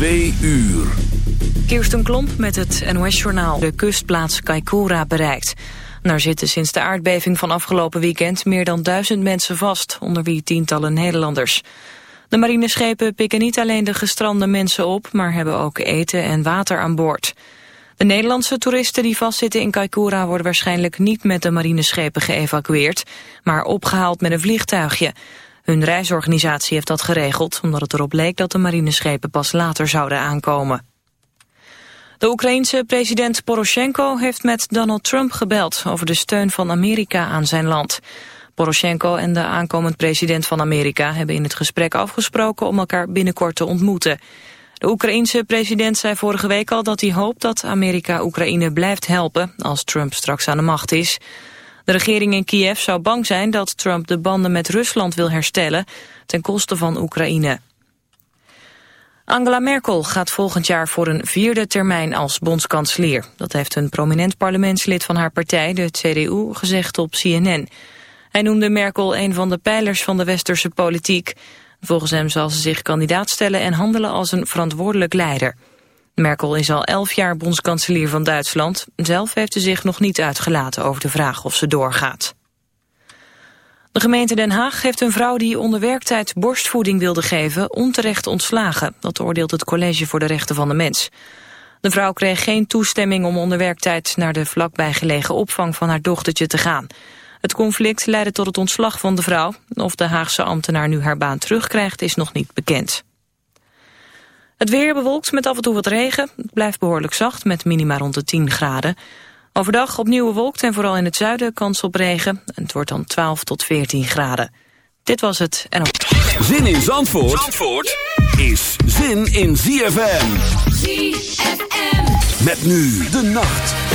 Twee uur. Kirsten Klomp met het NOS-journaal de kustplaats Kaikoura bereikt. Daar zitten sinds de aardbeving van afgelopen weekend meer dan duizend mensen vast, onder wie tientallen Nederlanders. De marineschepen pikken niet alleen de gestrande mensen op, maar hebben ook eten en water aan boord. De Nederlandse toeristen die vastzitten in Kaikoura worden waarschijnlijk niet met de marineschepen geëvacueerd, maar opgehaald met een vliegtuigje. Hun reisorganisatie heeft dat geregeld, omdat het erop leek dat de marineschepen pas later zouden aankomen. De Oekraïense president Poroshenko heeft met Donald Trump gebeld over de steun van Amerika aan zijn land. Poroshenko en de aankomend president van Amerika hebben in het gesprek afgesproken om elkaar binnenkort te ontmoeten. De Oekraïense president zei vorige week al dat hij hoopt dat Amerika Oekraïne blijft helpen als Trump straks aan de macht is. De regering in Kiev zou bang zijn dat Trump de banden met Rusland wil herstellen ten koste van Oekraïne. Angela Merkel gaat volgend jaar voor een vierde termijn als bondskanselier. Dat heeft een prominent parlementslid van haar partij, de CDU, gezegd op CNN. Hij noemde Merkel een van de pijlers van de westerse politiek. Volgens hem zal ze zich kandidaat stellen en handelen als een verantwoordelijk leider. Merkel is al elf jaar bondskanselier van Duitsland. Zelf heeft ze zich nog niet uitgelaten over de vraag of ze doorgaat. De gemeente Den Haag heeft een vrouw die onder werktijd borstvoeding wilde geven onterecht ontslagen. Dat oordeelt het College voor de Rechten van de Mens. De vrouw kreeg geen toestemming om onder werktijd naar de vlakbij gelegen opvang van haar dochtertje te gaan. Het conflict leidde tot het ontslag van de vrouw. Of de Haagse ambtenaar nu haar baan terugkrijgt is nog niet bekend. Het weer bewolkt met af en toe wat regen. Het blijft behoorlijk zacht met minima rond de 10 graden. Overdag opnieuw bewolkt en vooral in het zuiden kans op regen. Het wordt dan 12 tot 14 graden. Dit was het en op. Zin in Zandvoort, Zandvoort is zin in ZFM. ZFM. Met nu de nacht.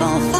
sans.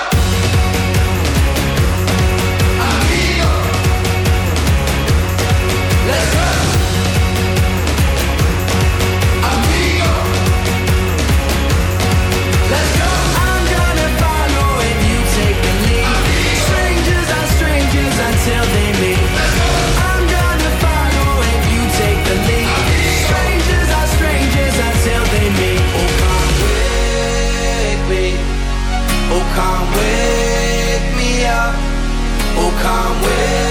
away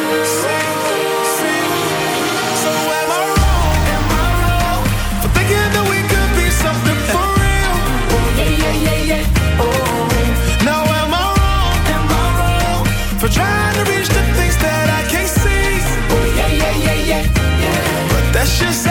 Let's just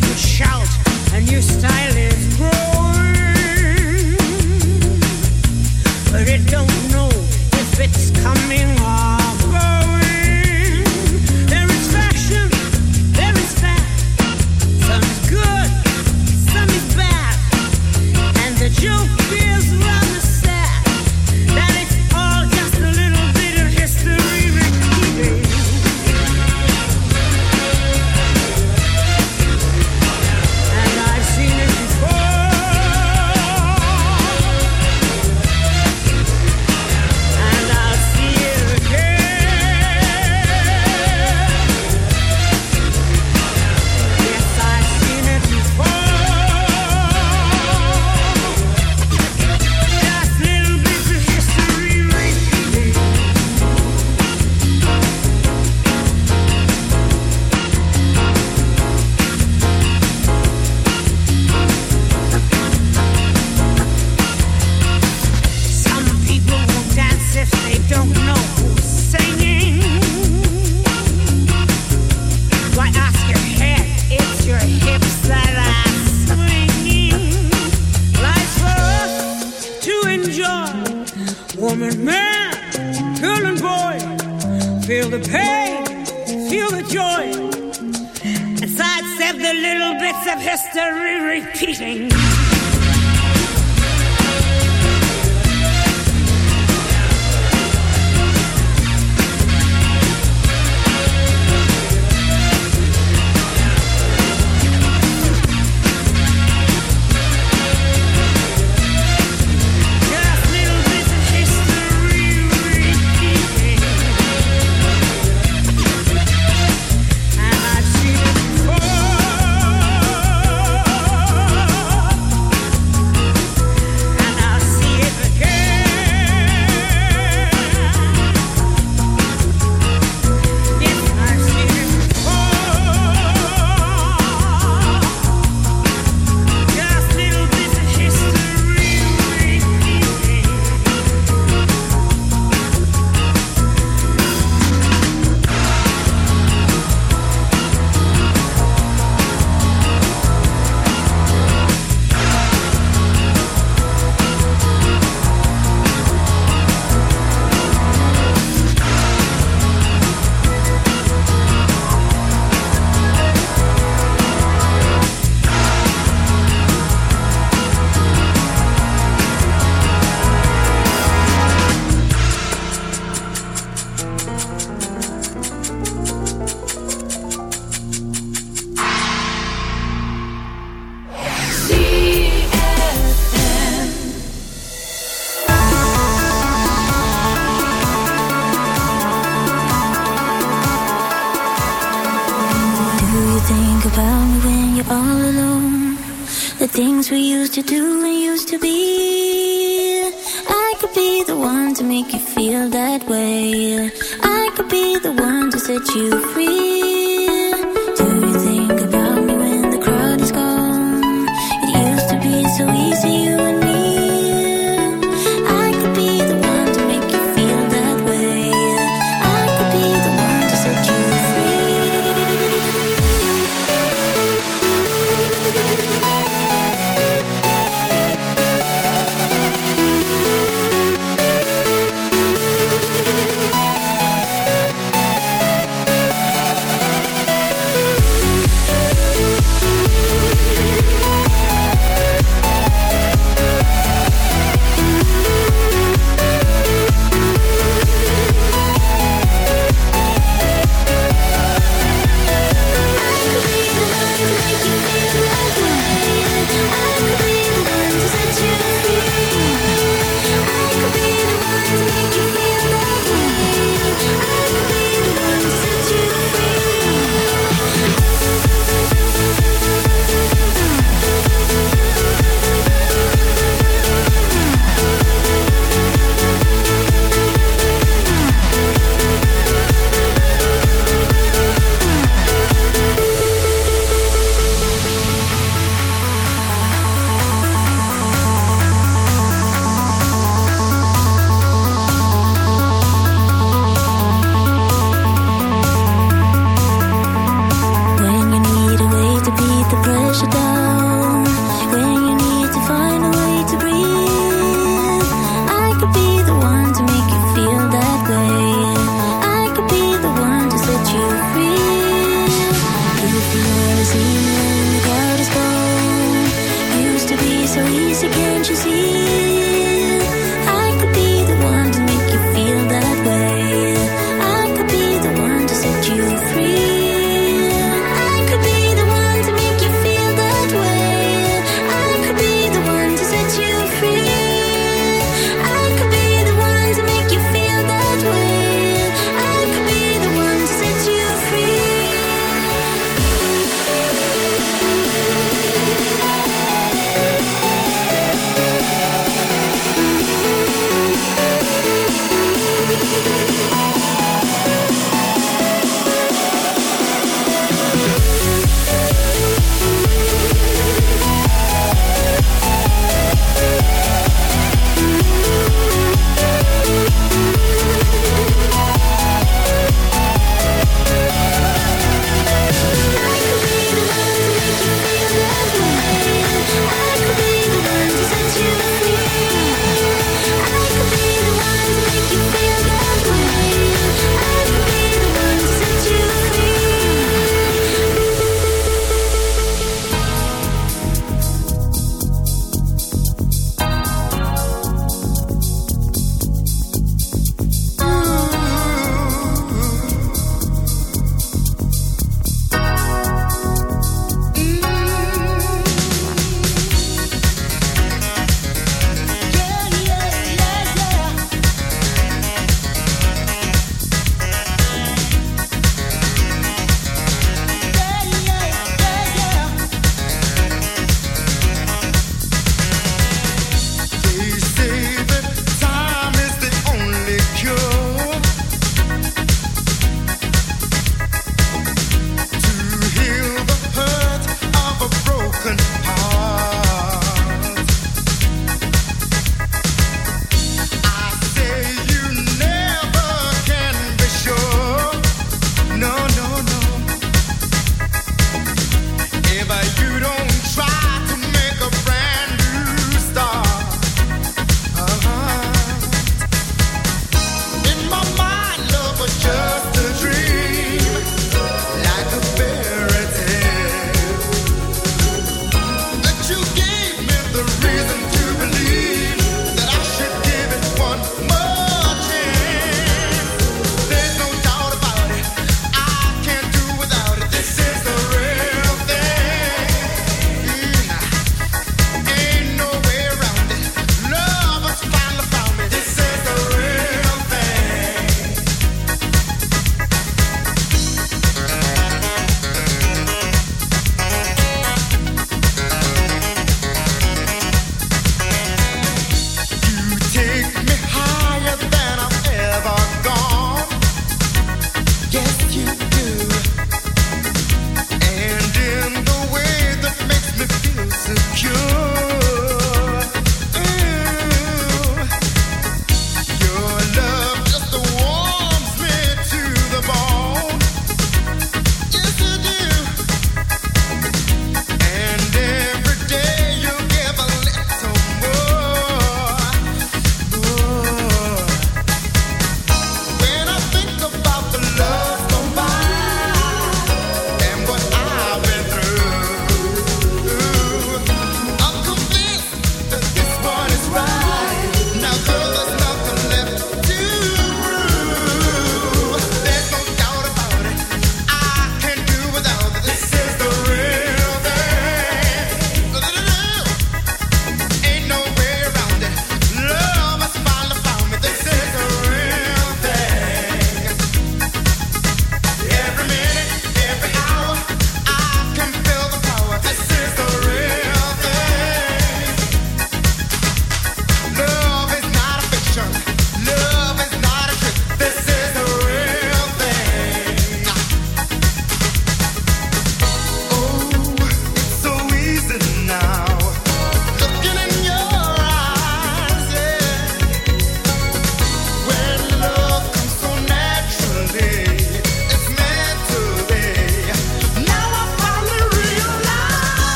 To do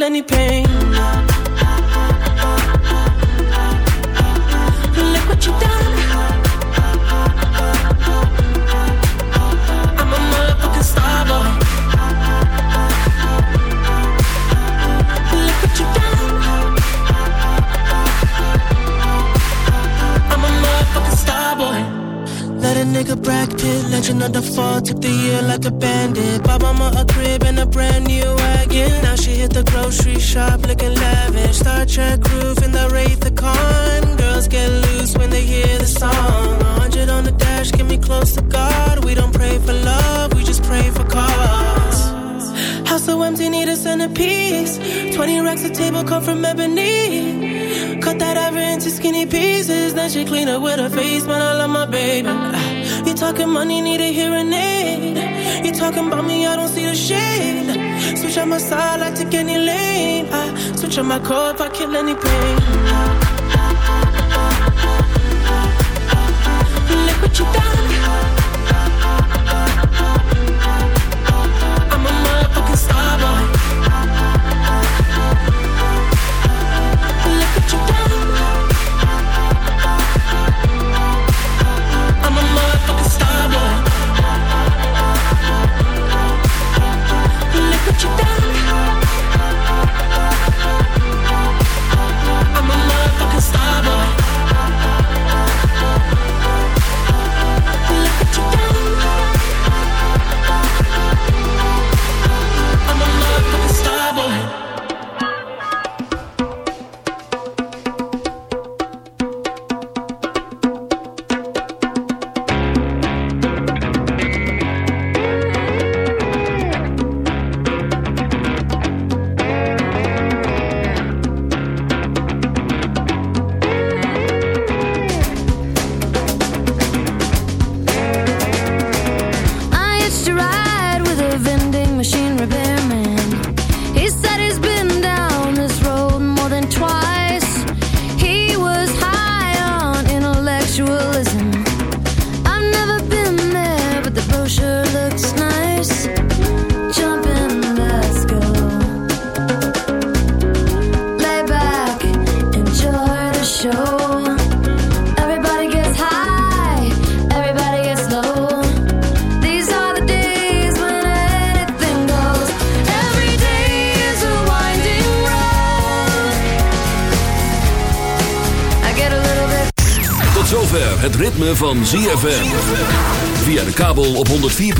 kill any pain. Look what you done. I'm a motherfucking star boy. Look what you done. I'm a motherfucking star boy. Let a nigga Brad Pitt, legend of the fall, took the year like a bandit. Bought mama a crib and a brand new wagon. Now she hit the grocery shop looking lavish. Star Trek roof in the Wraith the Khan. Girls get loose when they hear the song. 100 on the dash, get me close to God. We don't pray for love, we just pray for cause. House so empty, need a centerpiece. 20 racks of table come from ebony. Cut that ever into skinny pieces. Then she clean up with her face, man. I love my baby. You talking money, need a hearing aid. Talking about me, I don't see the shade. Switch on my side, I take any lane. I switch on my core if I kill any pain. Look what you done.